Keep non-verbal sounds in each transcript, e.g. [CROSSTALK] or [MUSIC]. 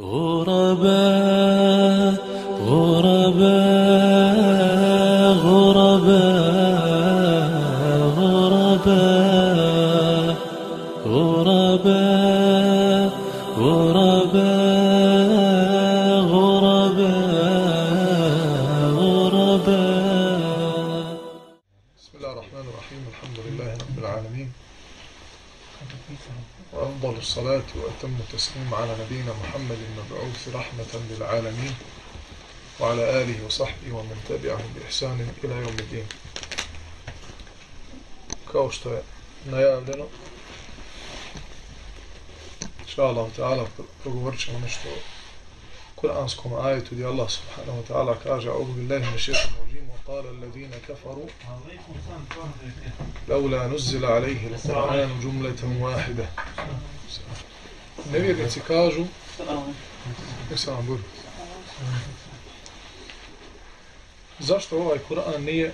غرباء. وأتم التسليم على نبينا محمد المبعوث رحمة للعالمين وعلى آله وصحبه ومن تبعهم بإحسان إلى يوم الدين. Kao što je najavljeno Allah ta'ala progovorit ćemo nešto o kuranskom ajetu gdje Allah subhanahu wa ta'ala kaže أعوذ بالله من الشيطان الرجيم وقال الذين كفروا لولا نزل عليه القرآن جملة واحدة nevjernici kažu nek sam vam budu zašto ovaj Kur'an nije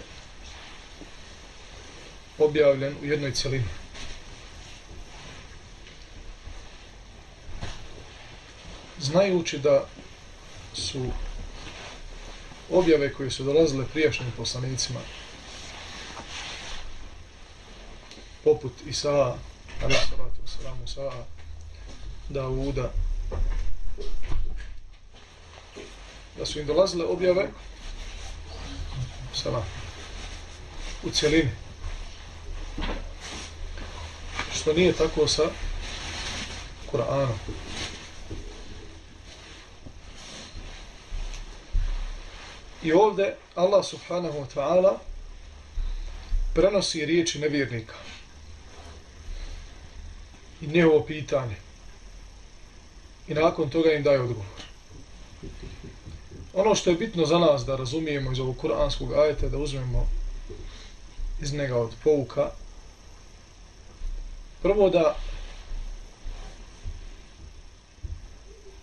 objavljen u jednoj celini znajući da su objave koje su dolazile prijašnjim poslanicima poput Isaa, alaih salatu wasalam, Isaa, Davuda, da su im dolazile objave salam, u cijelini. Što nije tako sa Kur'anom. I ovdje Allah subhanahu wa ta'ala prenosi riječi nevjernika i njehovo pitanje. I nakon toga im daje odgovor. Ono što je bitno za nas da razumijemo iz ovog kuranskog ajeta, da uzmemo iz njega od pouka, prvo da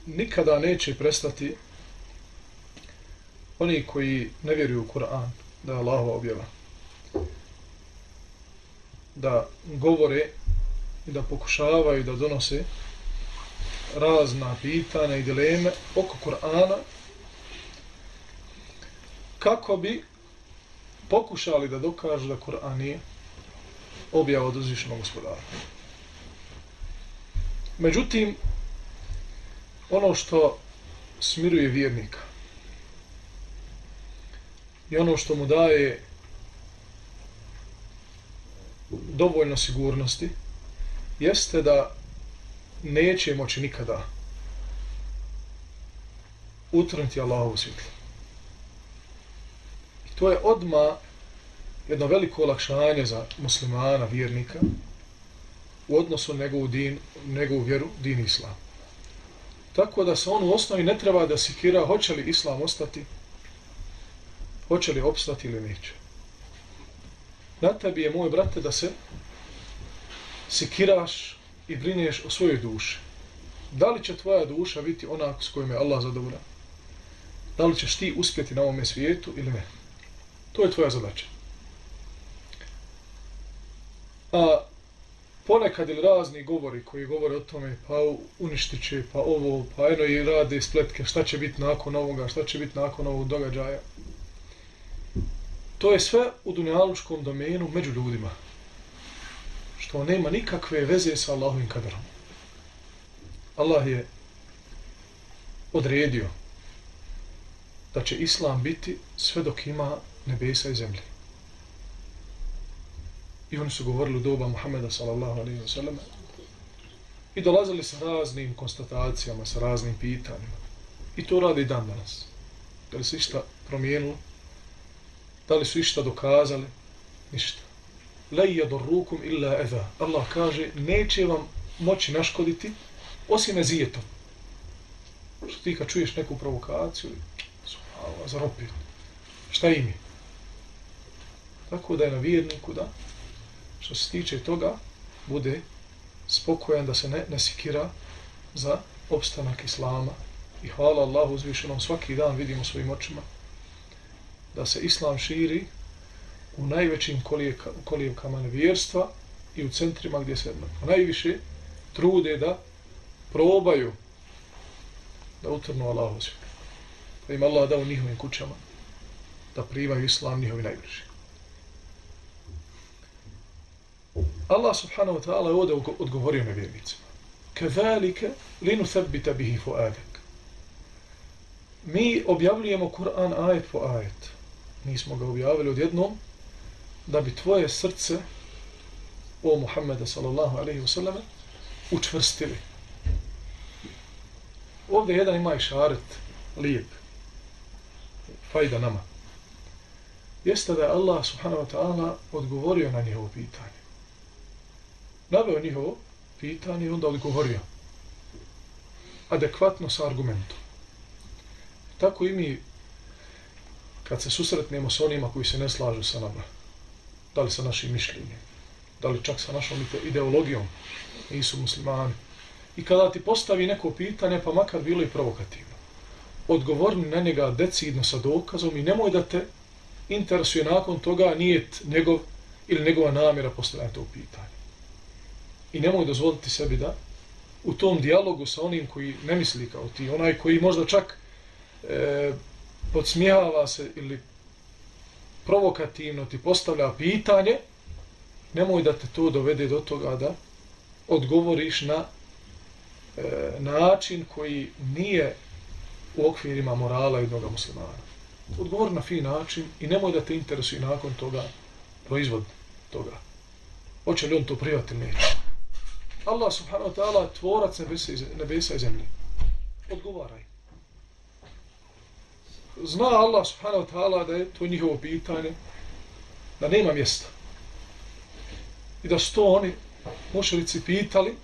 nikada neće prestati oni koji ne vjeruju u Kur'an, da je Allahova objava, da govore i da pokušavaju da donose razna pitanja i dileme oko Kur'ana kako bi pokušali da dokažu da Kur'an nije objava od uzvišenog gospodara. Međutim, ono što smiruje vjernika i ono što mu daje dovoljno sigurnosti jeste da neće moći nikada utrniti Allahovu svjetlu. I to je odma jedno veliko olakšanje za muslimana, vjernika, u odnosu njegovu, din, njegovu vjeru, din islam. Tako da se on u osnovi ne treba da sikira hoće li islam ostati, hoće li opstati ili neće. Na tebi je, moj brate, da se sikiraš i brineš o svojoj duši. Da li će tvoja duša biti ona s kojom je Allah zadovoljan? Da li ćeš ti uspjeti na ovome svijetu ili ne? To je tvoja zadaća. A ponekad ili razni govori koji govore o tome, pa uništit će, pa ovo, pa eno i rade spletke, šta će biti nakon ovoga, šta će biti nakon ovog događaja. To je sve u dunjalučkom domenu među ljudima što nema nikakve veze sa Allahovim kaderom. Allah je odredio da će Islam biti sve dok ima nebesa i zemlje. I oni su govorili u doba Muhammeda sallallahu alaihi wa sallam i dolazili sa raznim konstatacijama, sa raznim pitanjima. I to radi dan danas. Da li se išta promijenilo? Da li su išta dokazali? Ništa la yadurrukum illa eza. Allah kaže neće vam moći naškoditi osim ezijetom. Što ti kad čuješ neku provokaciju, subhanallah, zaropit. Šta im je? Tako da je na vjerniku da što se tiče toga bude spokojan da se ne, ne sikira za opstanak Islama. I hvala Allahu uzvišenom svaki dan vidimo svojim očima da se Islam širi u najvećim kolijevkama nevjerstva i u centrima gdje se najviše trude da probaju da utrnu Allahu svijetu. Pa im Allah dao u njihovim kućama da primaju islam njihovi najbliži. Allah subhanahu wa ta'ala je ovdje odgovorio na vjernicima. Kazalike linu thabbita bihi fu'adak. Mi objavljujemo Kur'an ajet po ajet. Mi smo ga objavili odjednom da bi tvoje srce o Muhammeda sallallahu alaihi wasallam učvrstili. Ovdje jedan ima išaret lijep. Fajda nama. Jeste da je Allah subhanahu wa ta'ala odgovorio na njihovo pitanje. Naveo njihovo pitanje i onda odgovorio. Adekvatno sa argumentom. Tako i mi kad se susretnemo s onima koji se ne slažu sa nama, da li sa našim mišljenjem, da li čak sa našom ideologijom, nisu muslimani, i kada ti postavi neko pitanje, pa makar bilo i provokativno, odgovorni na njega decidno sa dokazom i nemoj da te interesuje nakon toga nijet njegov ili njegova namjera postavljanja tog pitanja. I nemoj dozvoliti sebi da u tom dijalogu sa onim koji ne misli kao ti, onaj koji možda čak e, podsmijava se ili provokativno ti postavlja pitanje, nemoj da te to dovede do toga da odgovoriš na e, način koji nije u okvirima morala jednog muslimana. Odgovor na fin način i nemoj da te interesuje nakon toga proizvod toga. Hoće li on to privati neće? Allah subhanahu wa ta'ala tvorac nebesa i zemlje. Odgovaraj zna Allah subhanahu wa ta'ala da je to njihovo pitanje, da nema mjesta. I da su to oni mušelici pitali,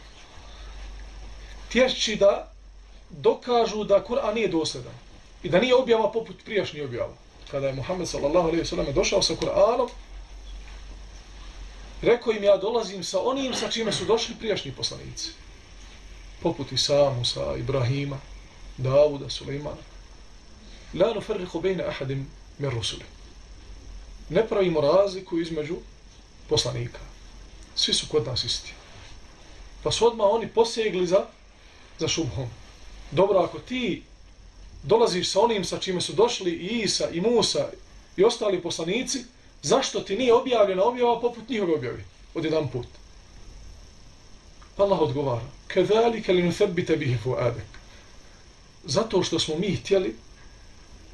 tješći da dokažu da Kur'an nije dosljedan i da nije objava poput prijašnjih objava. Kada je Muhammed sallallahu alaihi sallam došao sa Kur'anom, rekao im ja dolazim sa onim sa čime su došli prijašnji poslanici. Poput Isa, Musa, Ibrahima, Davuda, Suleimana la nufarriku bayna ahadim min rusuli. Ne pravimo razliku između poslanika. Svi su kod nas isti. Pa su odmah oni posegli za, za šubhom. Dobro, ako ti dolaziš sa onim sa čime su došli i Isa, i Musa, i ostali poslanici, zašto ti nije objavljena objava poput njihove objavi? Od jedan put. Pa Allah odgovara. Kedalike li nuthabite bihi fuadek. Zato što smo mi htjeli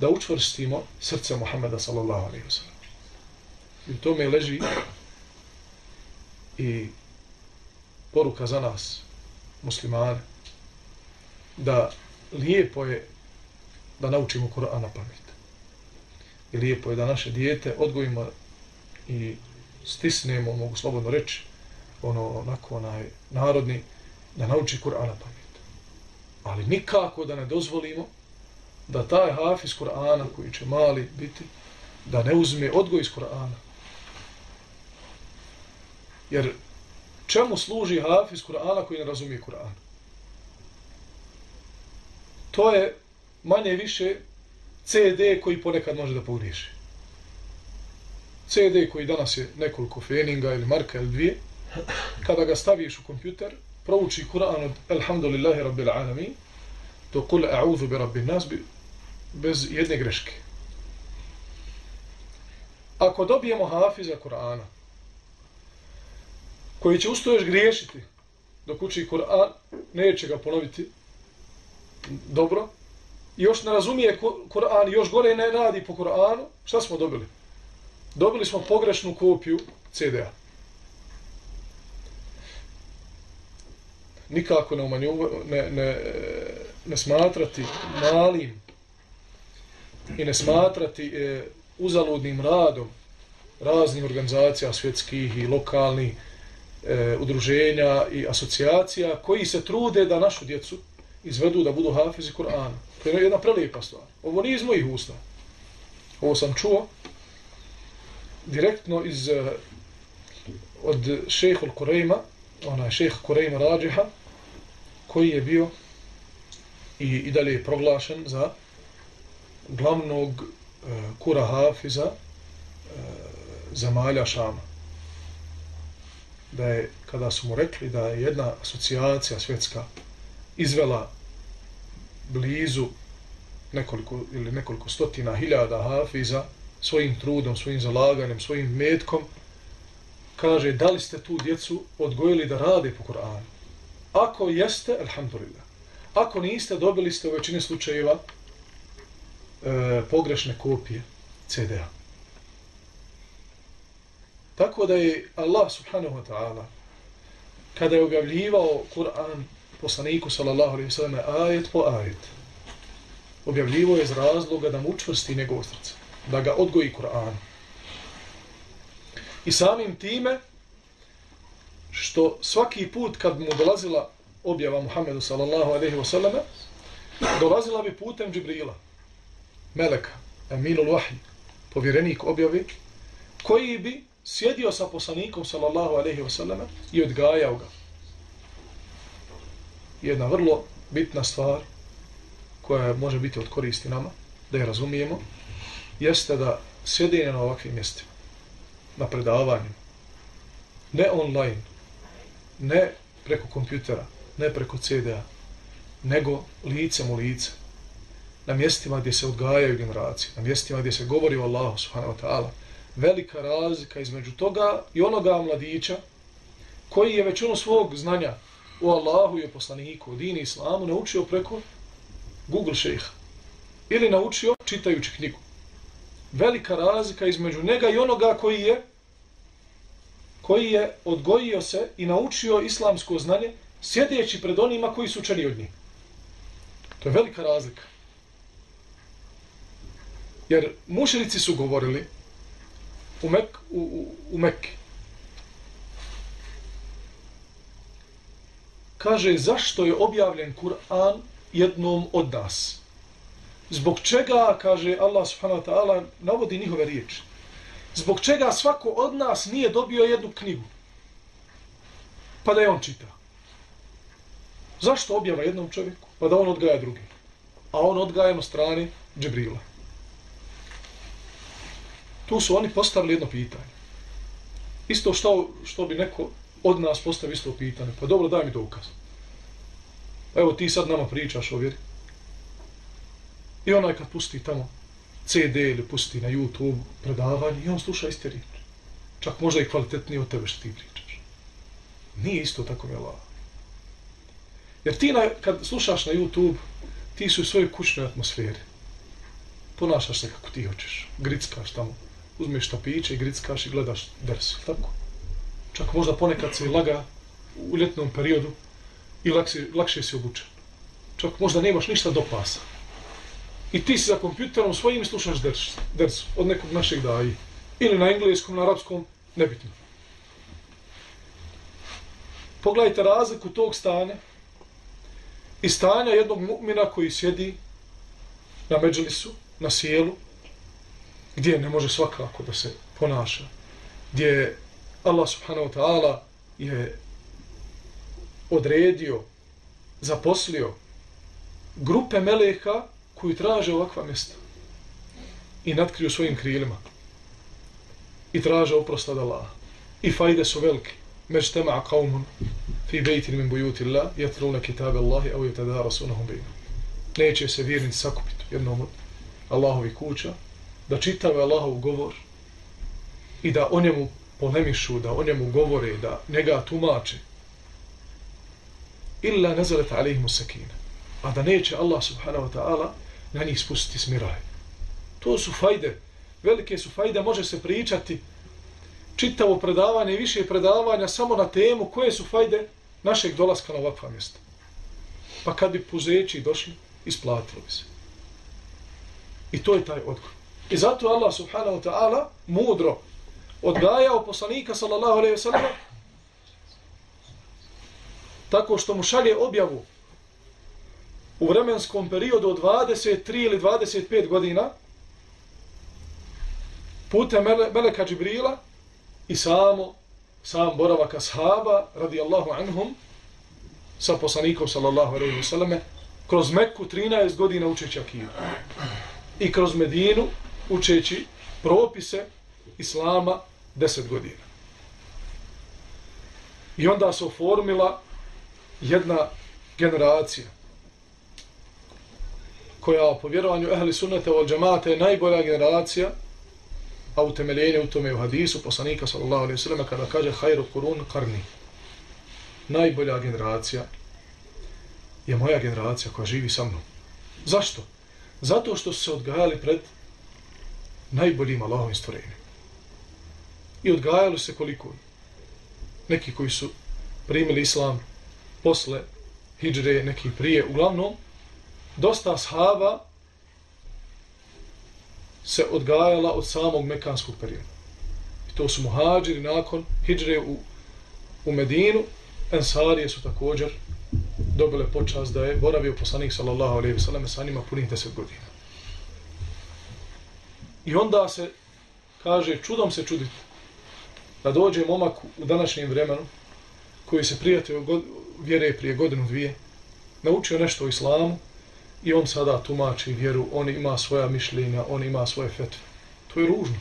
da učvrstimo srce Muhammeda sallallahu alaihi wa sallam. I u tome leži i poruka za nas, muslimane, da lijepo je da naučimo Kur'an na pamet. I lijepo je da naše dijete odgojimo i stisnemo, mogu slobodno reći, ono, onako, onaj, narodni, da nauči Kur'an na pamet. Ali nikako da ne dozvolimo da taj hafiz Kur'ana koji će mali biti, da ne uzme odgoj iz Kur'ana. Jer čemu služi hafiz Kur'ana koji ne razumije Kur'an? To je manje više CD koji ponekad može da pogriješi. CD koji danas je nekoliko feninga ili marka ili dvije, kada ga staviš u kompjuter, prouči Kur'an od Alhamdulillahi Rabbil Alamin, to kul a'udhu bi Rabbin nas, bez jedne greške. Ako dobijemo hafiza Kur'ana, koji će usto još griješiti dok uči Kur'an, neće ga ponoviti dobro, i još ne razumije Kur'an, još gore ne radi po Kur'anu, šta smo dobili? Dobili smo pogrešnu kopiju CD-a. Nikako ne, umanju, ne, ne, ne smatrati malim i ne smatrati e, uzaludnim radom raznih organizacija svjetskih i lokalnih e, udruženja i asocijacija koji se trude da našu djecu izvedu da budu hafizi Kur'ana. To je jedna prelijepa stvar. Ovo nije iz mojih usta. Ovo sam čuo direktno iz e, od šehol Kurejma, onaj šeh Kurejma Rađeha, koji je bio i, i dalje je proglašen za glavnog e, kura hafiza e, zemalja Šama. Da je, kada su mu rekli da je jedna asocijacija svjetska izvela blizu nekoliko ili nekoliko stotina hiljada hafiza svojim trudom, svojim zalaganjem, svojim metkom kaže da li ste tu djecu odgojili da rade po Koranu. Ako jeste, alhamdulillah. Ako niste, dobili ste u većini slučajeva e, pogrešne kopije CD-a. Tako da je Allah subhanahu wa ta'ala kada je objavljivao Kur'an poslaniku sallallahu alaihi sallam ajet po ajet objavljivo je iz razloga da mu učvrsti njegov srce, da ga odgoji Kur'an. I samim time, što svaki put kad mu dolazila objava Muhammedu sallallahu alaihi wa sallam, dolazila bi putem Džibrila, Meleka, Aminul Wahid, povjerenik objavi, koji bi sjedio sa poslanikom sallallahu alaihi wa sallam i odgajao ga. Jedna vrlo bitna stvar koja može biti od koristi nama, da je razumijemo, jeste da sjedenje na ovakvim mjestima, na predavanju, ne online, ne preko kompjutera, ne preko CD-a, nego licem u lice, na mjestima gdje se odgajaju generacije, na mjestima gdje se govori o Allahu subhanahu wa ta'ala, velika razlika između toga i onoga mladića koji je već ono svog znanja o Allahu i o poslaniku, o dini islamu, naučio preko Google šeha. Ili naučio čitajući knjigu. Velika razlika između njega i onoga koji je koji je odgojio se i naučio islamsko znanje sjedeći pred onima koji su učeni od njih. To je velika razlika. Jer mušerici su govorili u, Mek, u, u, u Mekke. Kaže, zašto je objavljen Kur'an jednom od nas. Zbog čega, kaže Allah subhanahu wa ta'ala, navodi njihove riječi. Zbog čega svako od nas nije dobio jednu knjigu. Pa da je on čita. Zašto objava jednom čovjeku? Pa da on odgaja drugim. A on odgaja na strani Džibrila. Tu su oni postavili jedno pitanje. Isto što, što bi neko od nas postavio isto pitanje. Pa dobro, daj mi dokaz. Evo ti sad nama pričaš o vjeri. I onaj kad pusti tamo CD ili pusti na YouTube predavanje i on sluša iste riječi. Čak možda i kvalitetnije od tebe što ti pričaš. Nije isto tako velo. Jer ti na, kad slušaš na YouTube, ti su u svojoj kućnoj atmosferi. Ponašaš se kako ti hoćeš. Grickaš tamo. Uzmeš piće i grickaš i gledaš dersu. Tako. Čak možda ponekad se laga u ljetnom periodu i lakše, lakše si obučen. Čak možda nemaš ništa do pasa. I ti si za kompjuterom svojim i slušaš ders, ders od nekog našeg daji. Ili na engleskom, na arapskom, nebitno. Pogledajte razliku tog stanja i stanja jednog mu'mina koji sjedi na međelisu, na sjelu, gdje ne može svakako da se ponaša, gdje Allah subhanahu wa ta'ala je odredio, zaposlio grupe meleka koji traže ovakva mjesta i natkriju svojim krilima i traže oprost od Allaha. I fajde su velike. Među kaumun fi bejtin min bujuti Allah jatruna kitabe Allahi au jetada rasunahum bejna. Neće se vjernici sakupiti jednom od Allahovi kuća da čitave Allahov govor i da o njemu polemišu, da o njemu govore, da njega tumače illa nazalat alaihimu sakina. A da neće Allah subhanahu wa ta'ala na njih spustiti smiraj. To su fajde. Velike su fajde. Može se pričati čitavo predavanje i više predavanja samo na temu koje su fajde našeg dolaska na ovakva mjesta. Pa kad bi puzeći došli, isplatilo bi se. I to je taj odgovor. I zato Allah subhanahu wa ta'ala mudro odgajao poslanika sallallahu alaihi wa sallam tako što mu šalje objavu u vremenskom periodu od 23 ili 25 godina putem Meleka Džibrila i samo sam boravak ashaba radijallahu anhum sa poslanikom sallallahu alaihi wa kroz Mekku 13 godina učeći akidu i kroz Medinu učeći propise Islama 10 godina. I onda se oformila jedna generacija koja po vjerovanju ehli sunnete od džemata je najbolja generacija, a utemeljenje u tome u hadisu poslanika sallallahu alaihi sallam kada kaže hajru kurun karni. Najbolja generacija je moja generacija koja živi sa mnom. Zašto? Zato što su se odgajali pred najboljim Allahovim stvorenjem. I odgajali se koliko? Neki koji su primili islam posle hijđre, neki prije. Uglavnom, dosta ashaba se odgajala od samog mekanskog perioda. I to su muhađiri nakon hijđre u, u Medinu. Ensarije su također dobile počas da je boravio poslanik sallallahu alaihi ve sallam sa njima punih deset godina. I onda se kaže, čudom se čuditi, da dođe momak u današnjem vremenu, koji se prijatelj vjere prije godinu dvije, naučio nešto o islamu i on sada tumači vjeru, on ima svoja mišljenja, on ima svoje fetve. To je ružno.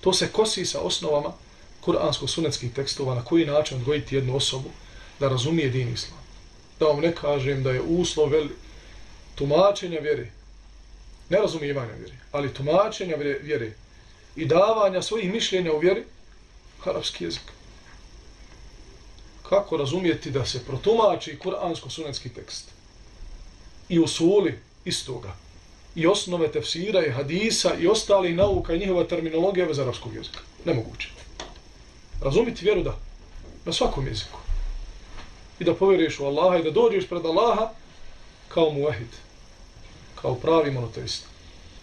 To se kosi sa osnovama kuransko-sunetskih tekstova na koji način odgojiti jednu osobu da razumije din islam. Da vam ne kažem da je uslov veli, tumačenja vjere, ne razumijevanja vjere, ali tumačenja vjere i davanja svojih mišljenja u vjeri, arapski jezik. Kako razumijeti da se protumači kuransko-sunetski tekst i usuli istoga i osnove tefsira i hadisa i ostali nauka i njihova terminologija bez arapskog jezika? Nemoguće. Razumiti vjeru da, na svakom jeziku. I da povjeriš u Allaha i da dođeš pred Allaha kao muahid, kao pravi monoteist.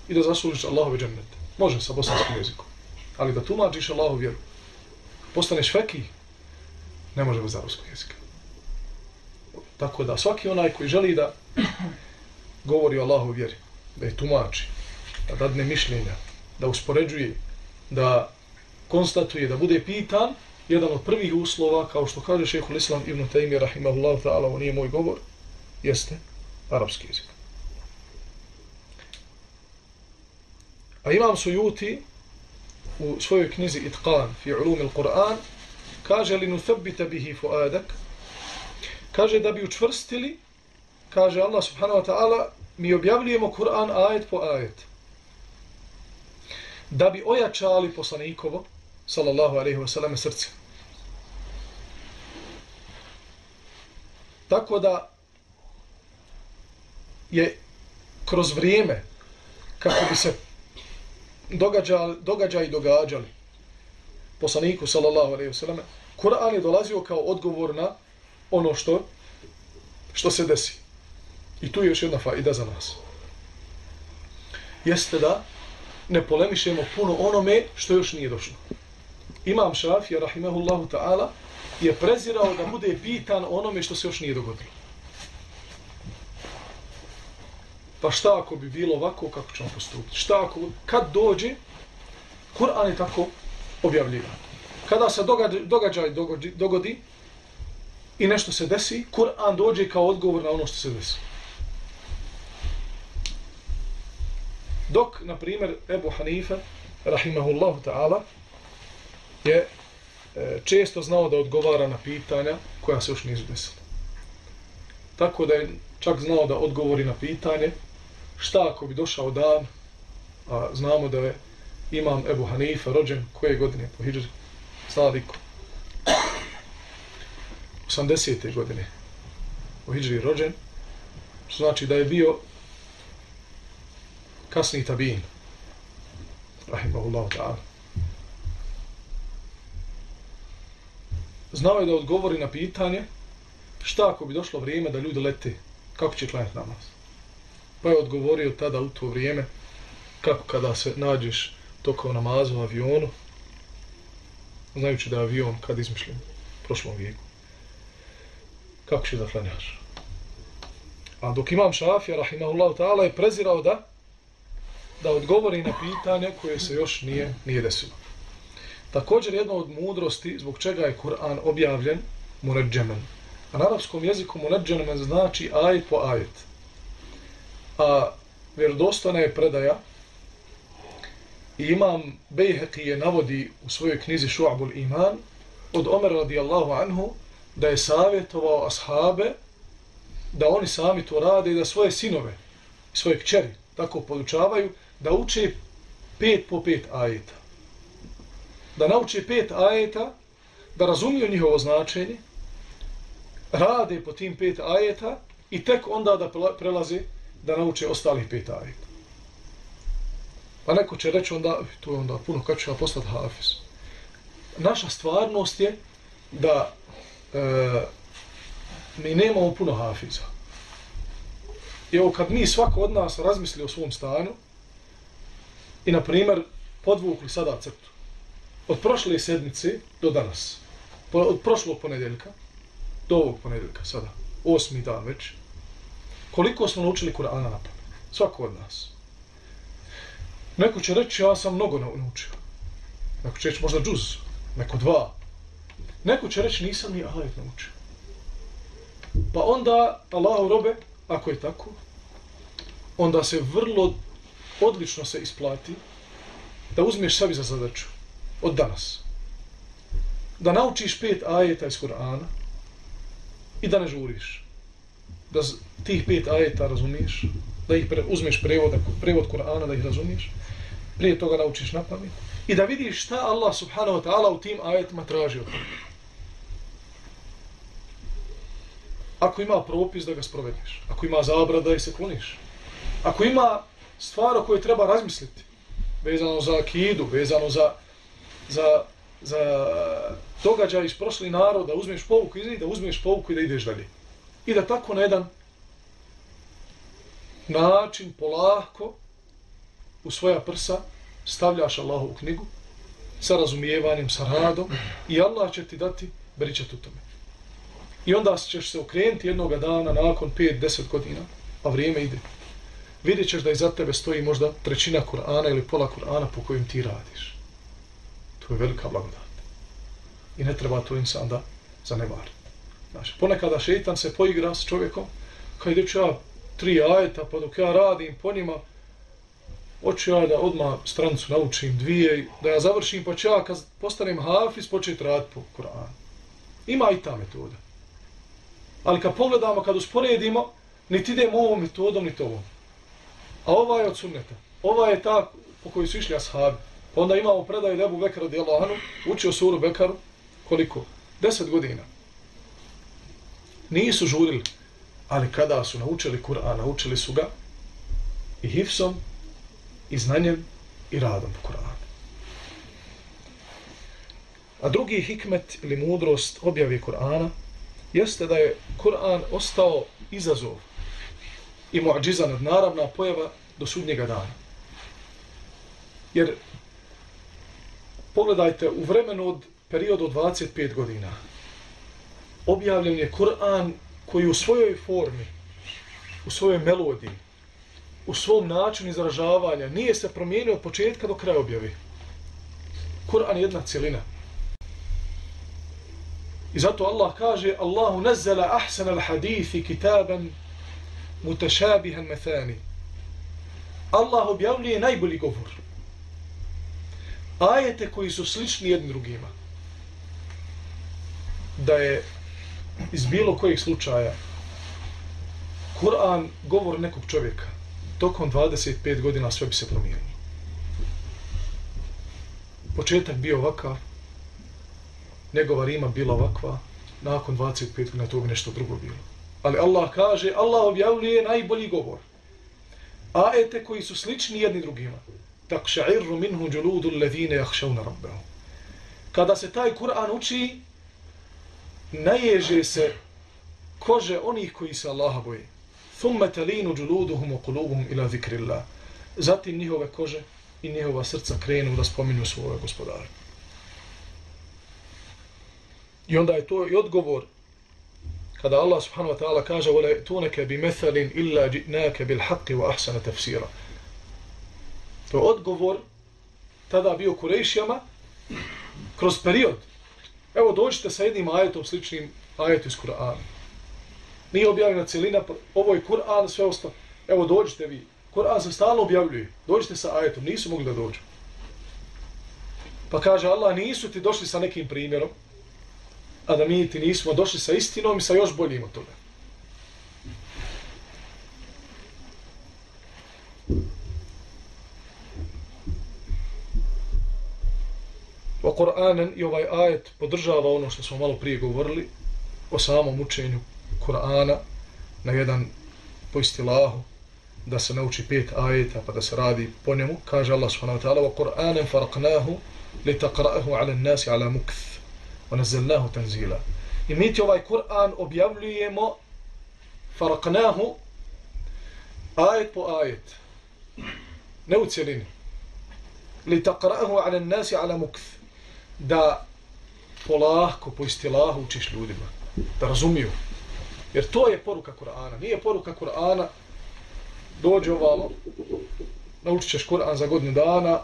I da zaslužiš Allahove džennete. Može sa bosanskim jezikom. Ali da tumačiš Allahu vjeru, postaneš feki, ne može bez arabskog jezika. Tako da svaki onaj koji želi da [COUGHS] govori o Allahu vjeri, da je tumači, da dadne mišljenja, da uspoređuje, da konstatuje, da bude pitan, jedan od prvih uslova, kao što kaže šehhul Islam ibn Taymi, rahimahullahu ta'ala, ovo nije moj govor, jeste arapski jezik. A imam sujuti u svojoj knjizi Itqan fi ulumi al-Quran kaže li nuthabbita bihi fuadak kaže da bi učvrstili kaže Allah subhanahu wa ta'ala mi objavljujemo Kur'an ajet po ajet da bi ojačali poslanikovo sallallahu alaihi wa sallam srce tako da je kroz vrijeme kako bi se događali, događaj događali poslaniku sallallahu alejhi ve selleme Kur'an je dolazio kao odgovor na ono što što se desi. I tu je još jedna faida za nas. Jeste da ne polemišemo puno onome što još nije došlo. Imam Šafija, rahimahullahu ta'ala, je prezirao da bude pitan onome što se još nije dogodilo. Pa šta ako bi bilo ovako, kako ćemo postupiti? Šta ako, kad dođe, Kur'an je tako objavljivan. Kada se događaj, događaj dogodi, dogodi i nešto se desi, Kur'an dođe kao odgovor na ono što se desi. Dok, na primjer, Ebu Hanife, rahimahullahu ta'ala, je e, često znao da odgovara na pitanja koja se još nisu desila. Tako da je čak znao da odgovori na pitanje šta ako bi došao dan, a znamo da je imam Ebu Hanifa rođen koje godine po Hidžri, Sadiku. 80. godine po Hidžri rođen, što znači da je bio kasni tabin, rahimahullahu ta'ala. Znao je da odgovori na pitanje šta ako bi došlo vrijeme da ljudi lete, kako će klanjati namaz. Pa je odgovorio tada u to vrijeme kako kada se nađeš tokom namazu u avionu, znajući da je avion kad izmišljen u prošlom vijeku. Kako će da klanjaš? A dok imam šafija, rahimahullahu ta'ala, je prezirao da da odgovori na pitanje koje se još nije, nije desilo. Također jedno od mudrosti zbog čega je Kur'an objavljen muređemen. A na arabskom jeziku muređemen znači aj po ajet a vjerodostojna je predaja i imam Bejheqi je navodi u svojoj knjizi Šu'abul Iman od Omer radijallahu anhu da je savjetovao ashabe da oni sami to rade i da svoje sinove svoje kćeri tako podučavaju da uče pet po pet ajeta. Da nauče pet ajeta, da razumiju njihovo značenje, rade po tim pet ajeta i tek onda da prelaze da nauče ostalih pet ajeta. Pa neko će reći onda, to je onda puno kad ću ja postati hafiz. Naša stvarnost je da e, mi nemamo puno hafiza. I evo kad mi svako od nas razmisli o svom stanu i na primjer podvukli sada crtu od prošle sedmice do danas, od prošlog ponedjeljka do ovog ponedjeljka sada, osmi dan već, koliko smo naučili Kur'ana na pamet? Svako od nas. Neko će reći, ja sam mnogo naučio. Neko će reći možda džuz, neko dva. Neko će reći, nisam ni ajet naučio. Pa onda, Allahu robe, ako je tako, onda se vrlo odlično se isplati da uzmeš sebi za zadaču od danas. Da naučiš pet ajeta iz Kur'ana i da ne žuriš. Da tih pet ajeta razumiješ, da ih pre, uzmeš prevod, prevod Kur'ana, da ih razumiješ, prije toga naučiš na pamet i da vidiš šta Allah subhanahu wa ta'ala u tim ajetima traži od tebe. Ako ima propis da ga sprovedeš, ako ima zabrada da se kloniš, ako ima stvar o kojoj treba razmisliti, vezano za akidu, vezano za, za, za događaj iz prošli narod, da uzmeš povuku iz da uzmeš povuku i da ideš dalje. I da tako na jedan način, polako, u svoja prsa stavljaš Allahu u knjigu sa razumijevanjem, sa radom i Allah će ti dati beričat u tome. I onda ćeš se okrenuti jednog dana nakon 5-10 godina, a vrijeme ide. Vidjet ćeš da iza tebe stoji možda trećina Kur'ana ili pola Kur'ana po kojim ti radiš. To je velika blagodat. I ne treba to insan da zanemariti. Znači, ponekada šeitan se poigra s čovjekom, kao ide ću ja tri ajeta, pa dok ja radim po njima, hoću ja da odmah strancu naučim dvije, da ja završim, pa ću ja kad postanem hafiz početi raditi po Kur'anu. Ima i ta metoda. Ali kad pogledamo, kad usporedimo, niti idemo ovom metodom, niti ovom. A ova je od sunneta. Ova je ta po kojoj su išli ashabi. Pa onda imamo predaju Lebu Bekara Dijelanu, učio suru Bekaru, koliko? Deset godina. Nisu žurili, ali kada su naučili Kur'an, naučili su ga i hifsom, i znanjem, i radom po Kur'anu. A drugi hikmet ili mudrost objavi Kur'ana jeste da je Kur'an ostao izazov i muadžiza nadnaravna pojava do sudnjega dana. Jer pogledajte, u vremenu od periodu 25 godina objavljen je Kur'an koji u svojoj formi, u svojoj melodiji, u svom načinu izražavanja nije se promijenio od početka do kraja objavi. Kur'an je jedna cijelina. I zato Allah kaže Allahu nazzala ahsan al hadithi kitaban mutešabihan mathani. Allah objavljuje najbolji govor. Ajete koji su slični jednim drugima. Da je iz bilo kojeg slučaja Kur'an govor nekog čovjeka tokom 25 godina sve bi se promijenilo. Početak bio ovakav, njegova rima bila ovakva, nakon 25 godina to bi nešto drugo bilo. Ali Allah kaže, Allah objavljuje najbolji govor. Ajete koji su slični jedni drugima. Tak ša'irru minhu džuludu levine jahšavna rabbehu. Kada se taj Kur'an uči, naježe se kože onih koji se Allaha boje. Thumme talinu džuluduhum u kulubuhum ila zikrillah. Zatim njihove kože i njihova srca krenu da spominju svoje gospodare. I onda je to i odgovor kada Allah subhanahu wa ta'ala kaže وَلَا تُونَكَ بِمَثَلٍ إِلَّا جِئْنَاكَ بِالْحَقِّ وَأَحْسَنَ تَفْسِيرًا To je odgovor tada bio Kurejšijama kroz period. Evo dođite sa jednim ajetom sličnim ajetu iz Kur'ana. Nije objavljena cijelina, ovo je Kur'an, sve ostalo. Evo dođite vi. Kur'an se stalno objavljuje. Dođite sa ajetom, nisu mogli da dođu. Pa kaže Allah, nisu ti došli sa nekim primjerom, a da mi ti nismo došli sa istinom i sa još boljim od toga. O Kur'anen i ovaj ajet podržava ono što smo malo prije govorili o samom učenju Kur'ana na jedan po istilahu da se nauči pet ajeta pa da se radi po njemu kaže Allah subhanahu wa ta'ala wa Kur'anen farqnahu li taqra'ahu ala nasi ala mukth wa nazzalnahu i mi ti ovaj Kur'an objavljujemo farqnahu ajet po ajet. Ne u cijelini li taqra'ahu ala nasi ala mukth da polahko po istilahu učiš ljudima. Da razumiju. Jer to je poruka Kur'ana. Nije poruka Kur'ana dođe ovamo naučit ćeš Kur'an za godinu dana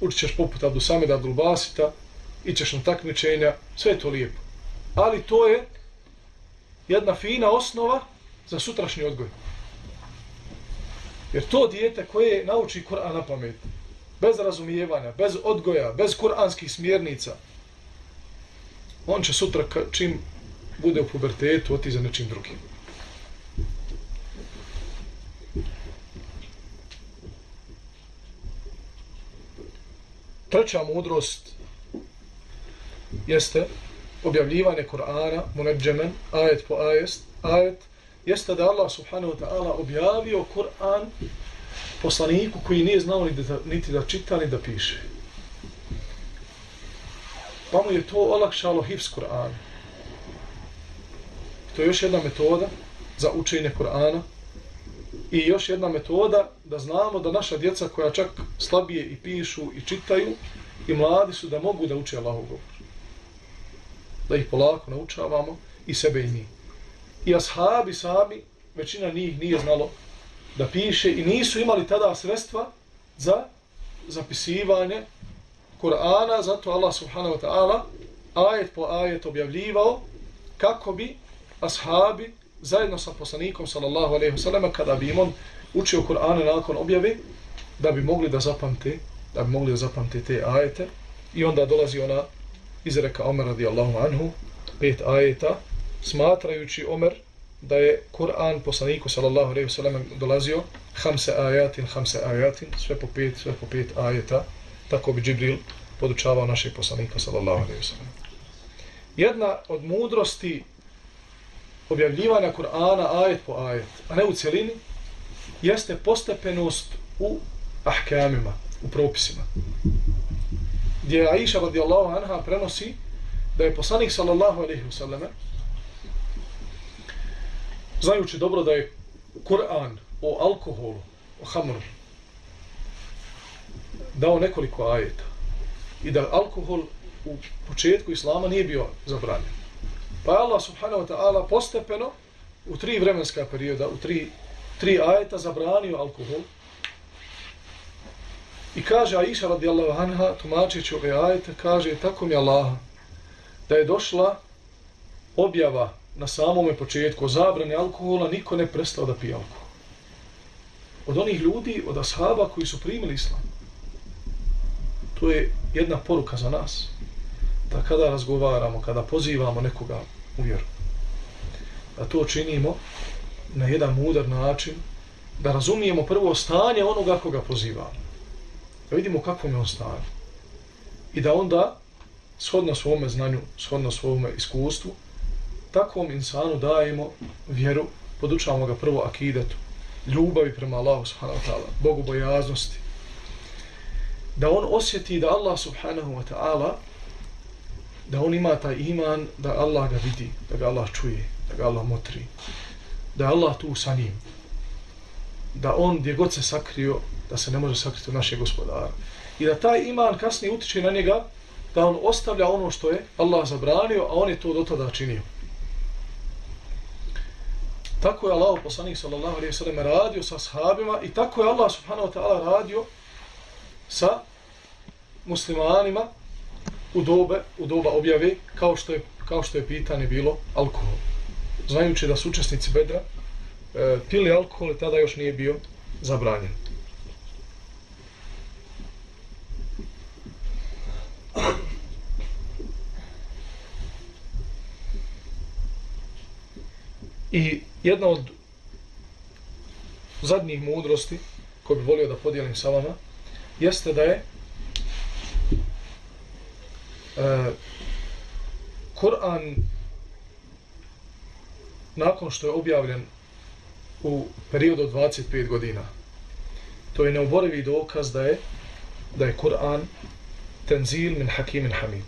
učit ćeš poput Abdusamida Abdulbasita, Abdul ićeš na takmičenja sve je to lijepo ali to je jedna fina osnova za sutrašnji odgoj jer to dijete koje nauči Kur'an na pamet bez razumijevanja, bez odgoja, bez kuranskih smjernica, on će sutra čim bude u pubertetu oti za nečim drugim. Treća mudrost jeste objavljivanje Kur'ana, munadžemen, ajet po ajet, ajet, jeste da Allah subhanahu wa ta'ala objavio Kur'an poslaniku koji nije znao ni da, niti da čita, ni da piše. Pa mu je to olakšalo hifz Kur'ana. To je još jedna metoda za učenje Kur'ana i još jedna metoda da znamo da naša djeca koja čak slabije i pišu i čitaju i mladi su da mogu da uče Allahov govor. Da ih polako naučavamo i sebe i mi. I ashabi sami, većina njih nije znalo da piše i nisu imali tada sredstva za zapisivanje Kur'ana, zato Allah subhanahu wa ta'ala ajet po ajet objavljivao kako bi ashabi zajedno sa poslanikom sallallahu alaihi wa sellem kada bi im on učio Kur'an nakon objave da bi mogli da zapamte da bi mogli da zapamte te ajete i onda dolazi ona izreka Omer radijallahu anhu pet ajeta smatrajući Omer da je Kur'an poslaniku sallallahu alejhi ve sellem dolazio hamse ajatin, hamse ajatin, sve po pet sve po pet ajeta tako bi Džibril podučavao našeg poslanika sallallahu alejhi ve sellem jedna od mudrosti objavljivanja Kur'ana ajet po ajet a ne u cjelini, jeste postepenost u ahkamima u propisima gdje Aisha radijallahu anha prenosi da je poslanik sallallahu alejhi ve znajući dobro da je Kur'an o alkoholu, o hamru, dao nekoliko ajeta i da alkohol u početku Islama nije bio zabranjen. Pa je Allah subhanahu wa ta'ala postepeno u tri vremenska perioda, u tri, tri ajeta zabranio alkohol i kaže Aisha radijallahu anha, tumačeći ove ajete, kaže tako mi Allah da je došla objava na samome početku o zabrani alkohola, niko ne prestao da pije alkohol. Od onih ljudi, od ashaba koji su primili islam. To je jedna poruka za nas. Da kada razgovaramo, kada pozivamo nekoga u vjeru, da to činimo na jedan mudar način, da razumijemo prvo stanje onoga koga pozivamo. Da vidimo kakvom je on stanju. I da onda, shodno svome znanju, shodno svome iskustvu, takvom insanu dajemo vjeru, podučavamo ga prvo akidetu, ljubavi prema Allahu subhanahu wa ta'ala, Bogu bojaznosti, da on osjeti da Allah subhanahu wa ta'ala, da on ima taj iman, da Allah ga vidi, da ga Allah čuje, da ga Allah motri, da je Allah tu sa njim, da on gdje god se sakrio, da se ne može sakriti u naše gospodara. I da taj iman kasnije utiče na njega, da on ostavlja ono što je Allah zabranio, a on je to do tada činio. Tako je Allah poslanik sallallahu alejhi ve sellem radio sa ashabima i tako je Allah subhanahu wa ta'ala radio sa muslimanima u dobe u doba objave kao što je kao što je pitanje bilo alkohol. Znajući da su učesnici bedra E, pili alkohol i tada još nije bio zabranjen. I jedna od zadnjih mudrosti koju bi volio da podijelim sa vama, jeste da je e, Kur'an nakon što je objavljen u periodu od 25 godina, to je neoborivi dokaz da je da je Kur'an tenzil min hakimin hamid.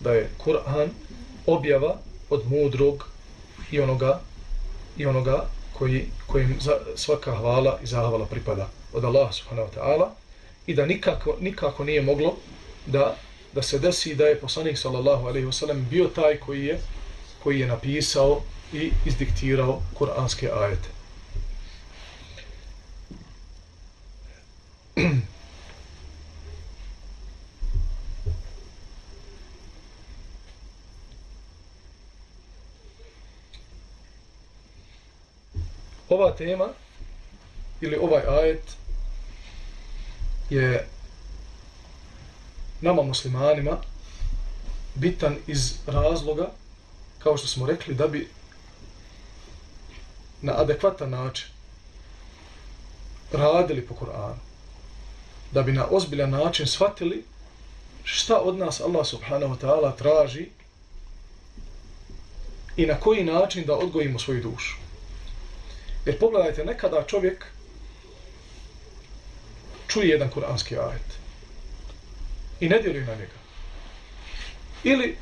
Da je Kur'an objava od mudrog i onoga i onoga koji, kojim za, svaka hvala i zahvala pripada od Allaha subhanahu wa ta'ala i da nikako, nikako nije moglo da, da se desi da je poslanik sallallahu alaihi wa sallam bio taj koji je koji je napisao i izdiktirao kuranske ajete. [CLEARS THROAT] ova tema ili ovaj ajet je nama muslimanima bitan iz razloga kao što smo rekli da bi na adekvatan način radili po Kur'anu da bi na ozbiljan način shvatili šta od nas Allah subhanahu wa ta'ala traži i na koji način da odgojimo svoju dušu. Jer pogledajte, nekada čovjek čuje jedan kuranski ajet i ne djeluje na njega. Ili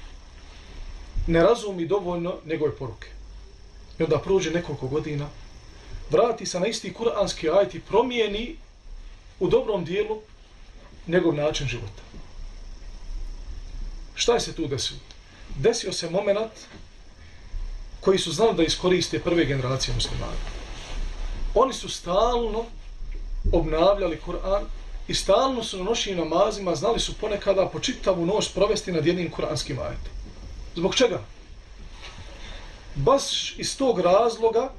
ne razumi dovoljno njegove poruke. I onda prođe nekoliko godina, vrati se na isti kuranski ajet i promijeni u dobrom dijelu njegov način života. Šta je se tu desilo? Desio se moment koji su znali da iskoriste prve generacije muslimana oni su stalno obnavljali Kur'an i stalno su na noćnim namazima znali su ponekada po čitavu noć provesti nad jednim kuranskim ajetom. Zbog čega? Baš iz tog razloga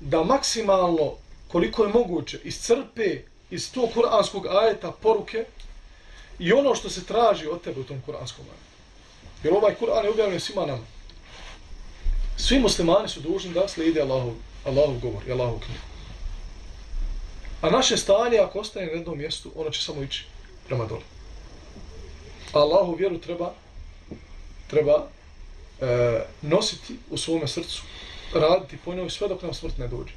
da maksimalno koliko je moguće iscrpe iz tog kuranskog ajeta poruke i ono što se traži od tebe u tom kuranskom ajetu. Jer ovaj Kur'an je objavljen svima nama. Svi muslimani su dužni da slijede Allahov, Allahov govor i Allahov knjigu. A naše stanje, ako ostane na jednom mjestu, ono će samo ići prema dole. Allahu vjeru treba treba e, nositi u svome srcu, raditi po njoj sve dok nam smrt ne dođe.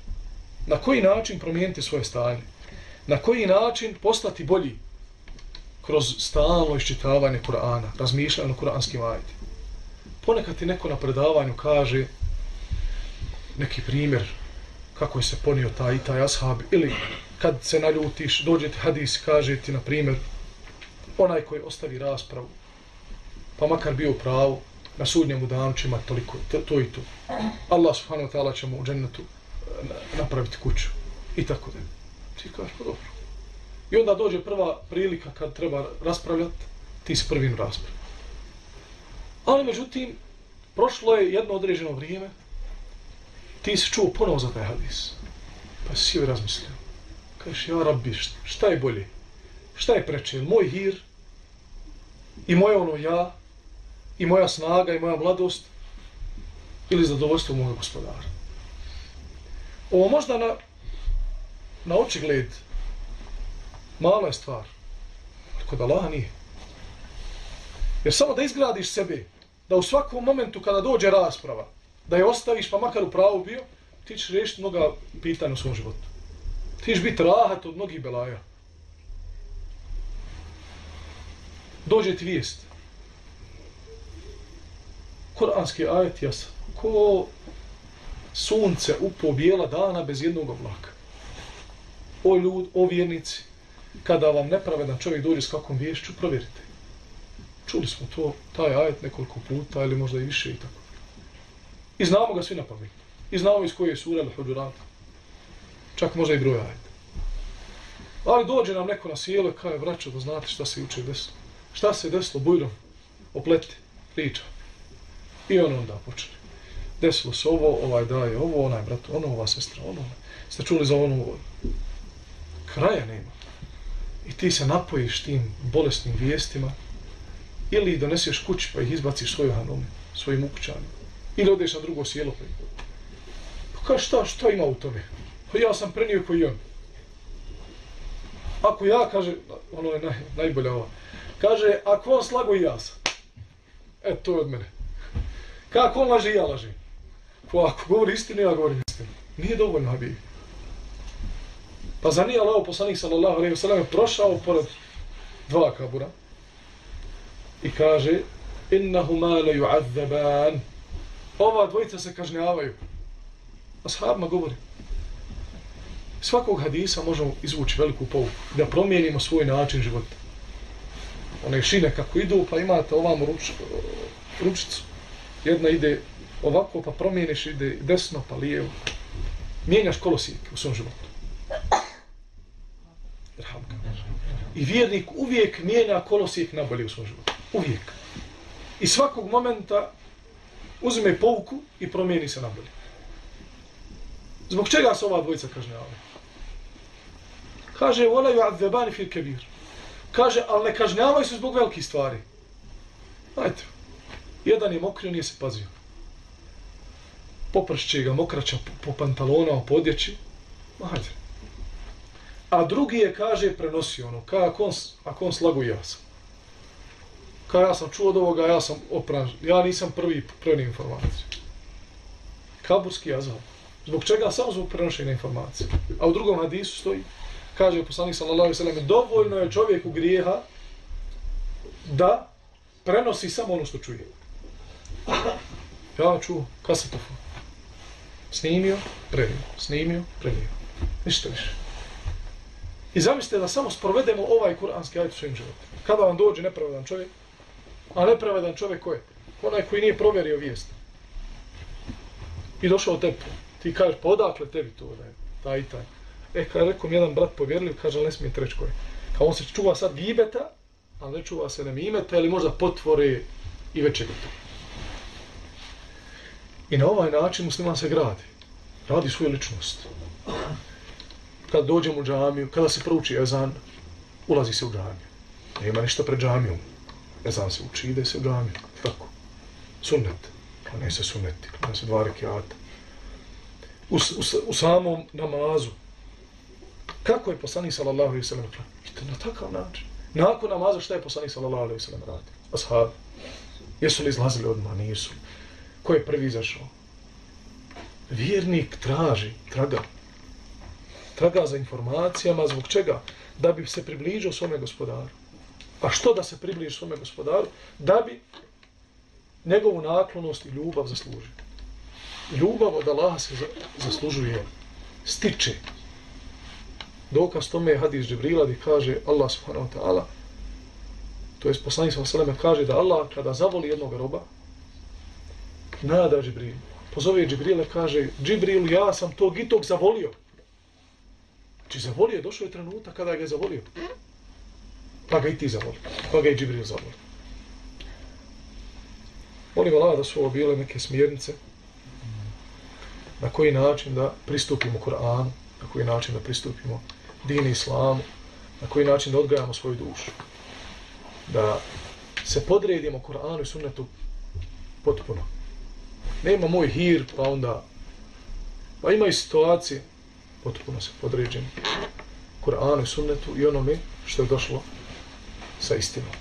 Na koji način promijeniti svoje stanje? Na koji način postati bolji kroz stalno iščitavanje Kur'ana, razmišljanje o kuranskim ajti? Ponekad ti neko na predavanju kaže neki primjer kako je se ponio taj i taj ashab ili kad se naljutiš, dođe ti hadis, kaže ti, na primjer, onaj koji ostavi raspravu, pa makar bio pravo, na sudnjemu danu će imati toliko, to, to i to. Allah subhanahu wa ta'ala će mu u džennetu eh, napraviti kuću. I tako da. Ti kažeš, pa dobro. I onda dođe prva prilika kad treba raspravljati, ti s prvim raspravom. Ali međutim, prošlo je jedno određeno vrijeme, ti si čuo ponovo za taj hadis. Pa si joj razmislio. Kažeš, ja rabbi, šta je bolje? Šta je preče? Moj hir i moje ono ja i moja snaga i moja mladost ili zadovoljstvo moga gospodara? Ovo možda na, na oči gled mala je stvar, kod Allaha nije. Jer samo da izgradiš sebe, da u svakom momentu kada dođe rasprava, da je ostaviš pa makar u pravu bio, ti ćeš riješiti mnoga pitanja u svom životu. Ti ćeš biti rahat od mnogih belaja. Dođe ti vijest. Koranski ajet jasan. Ko sunce upo bijela dana bez jednog oblaka. O ljud, o vjernici, kada vam nepravedan čovjek dođe s kakvom vješću, provjerite. Čuli smo to, taj ajet nekoliko puta ili možda i više i tako. I znamo ga svi na pamet. I znamo iz koje je sura ili huđurata čak možda i broj ajeta. Ali dođe nam neko na sjelo i kaže, vraću da znate šta se juče desilo. Šta se desilo, bujrom, opleti, priča. I on onda počne. Desilo se ovo, ovaj daje ovo, onaj brat, ono, ova sestra, ono. Ovaj. Ste čuli za ono ovo? Kraja nema. I ti se napojiš tim bolesnim vijestima ili doneseš kući pa ih izbaciš svoju hanome, svojim ukućanima. Ili odeš na drugo sjelo pa ih. Pa kaže, šta, šta ima u tome? Pa ja sam prenio koji on. Ako ja, kaže, ono je naj, najbolja ova, kaže, ako on slago i ja sam. E, to je od mene. Kako on laže i ja lažem. Ko ako govori istinu, ja govorim istinu. Nije dovoljno, Habib. Pa zar nije Allah poslanik sallallahu alaihi wa sallam prošao pored dva kabura? I kaže innahuma la yu'adzaban ova dvojica se kažnjavaju. Ashabima govori. Svakog hadisa možemo izvući veliku pouku da promijenimo svoj način života. One šine kako idu pa imate ovam ruč, ručicu. Jedna ide ovako pa promijeniš ide desno pa lijevo. Mijenjaš kolosijek u svom životu. I vjernik uvijek mijenja kolosijek na bolje u svom životu. Uvijek. I svakog momenta uzme pouku i promijeni se na bolje. Zbog čega se ova dvojica kažnjavaju? Kaže, ona ju adzebani fil kebir. Kaže, ali ne kažnjavaju se zbog velikih stvari. Ajde. Jedan je mokrio, nije se pazio. Popršće ga mokraća po, po pantalona, po odjeći. Ajde. A drugi je, kaže, prenosio ono, kako on, ako on slagu ja sam. Kao ja sam čuo od ovoga, ja sam opran, ja nisam prvi prenio informaciju. Kaburski azab. Zbog čega? Samo zbog prenošenja informacije. A u drugom hadisu stoji, kaže poslanik sallallahu alejhi ve sellem, dovoljno je čovjeku grijeha da prenosi samo ono što čuje. Ja čuo kasetofon. Snimio, prenio. Snimio, prenio. Ništa više. I zamislite da samo sprovedemo ovaj kuranski ajet u svojim životu. Kada vam dođe nepravedan čovjek, a nepravedan čovjek ko je? Onaj koji nije provjerio vijest. I došao tebi. Ti kažeš, pa odakle tebi to da je taj i taj. E, kada rekao mi jedan brat povjerljiv, kaže, ne smije treći koji. Kao on se čuva sad gibeta, ali ne čuva se nam imeta, ili možda potvore i veće to. I na ovaj način musliman se gradi. Radi svoju ličnost kad dođem u džamiju, kada se prouči ezan, ulazi se u džamiju. Nema ništa pred džamijom. Ezan se uči, ide se u džamiju. Tako. Sunnet. Pa ne se sunneti, kada se dva rekiata. U, u, u, samom namazu. Kako je poslanik sallallahu alaihi sallam rekla? I na takav način. Nakon namaza šta je poslanik sallallahu alaihi sallam radi? Ashab. Jesu li izlazili odmah? Nisu. Ko je prvi izašao? Vjernik traži, traga, traga za informacijama, zbog čega? Da bi se približio svome gospodaru. A što da se približi svome gospodaru? Da bi njegovu naklonost i ljubav zaslužio. Ljubav od Allaha se zaslužuje, stiče. Dokaz tome je hadis Džibrila gdje kaže Allah subhanahu wa ta'ala to je poslanik sa vseleme kaže da Allah kada zavoli jednog roba nada Džibril. Pozove Džibrile kaže Džibril ja sam tog i tog zavolio. Znači, zavolio je, došao je trenutak kada ga je zavolio. Pa ga i ti zavoli. Pa ga i Džibril zavoli. Molim Allah da su ovo bile neke smjernice na koji način da pristupimo Koranu, na koji način da pristupimo dini islamu, na koji način da odgajamo svoju dušu. Da se podredimo Koranu i sunnetu potpuno. Nema moj hir, pa onda... Pa ima i situacije potpuno se podređen Kur'anu i sunnetu i onome što je došlo sa istinom.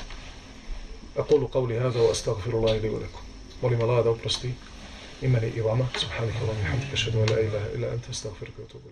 A kolu qavli hada wa astagfirullahi li velikum. Molim Allah da oprosti i meni i vama. Subhanika wa mi hamdika an la ilaha illa anta astagfiruka wa tubu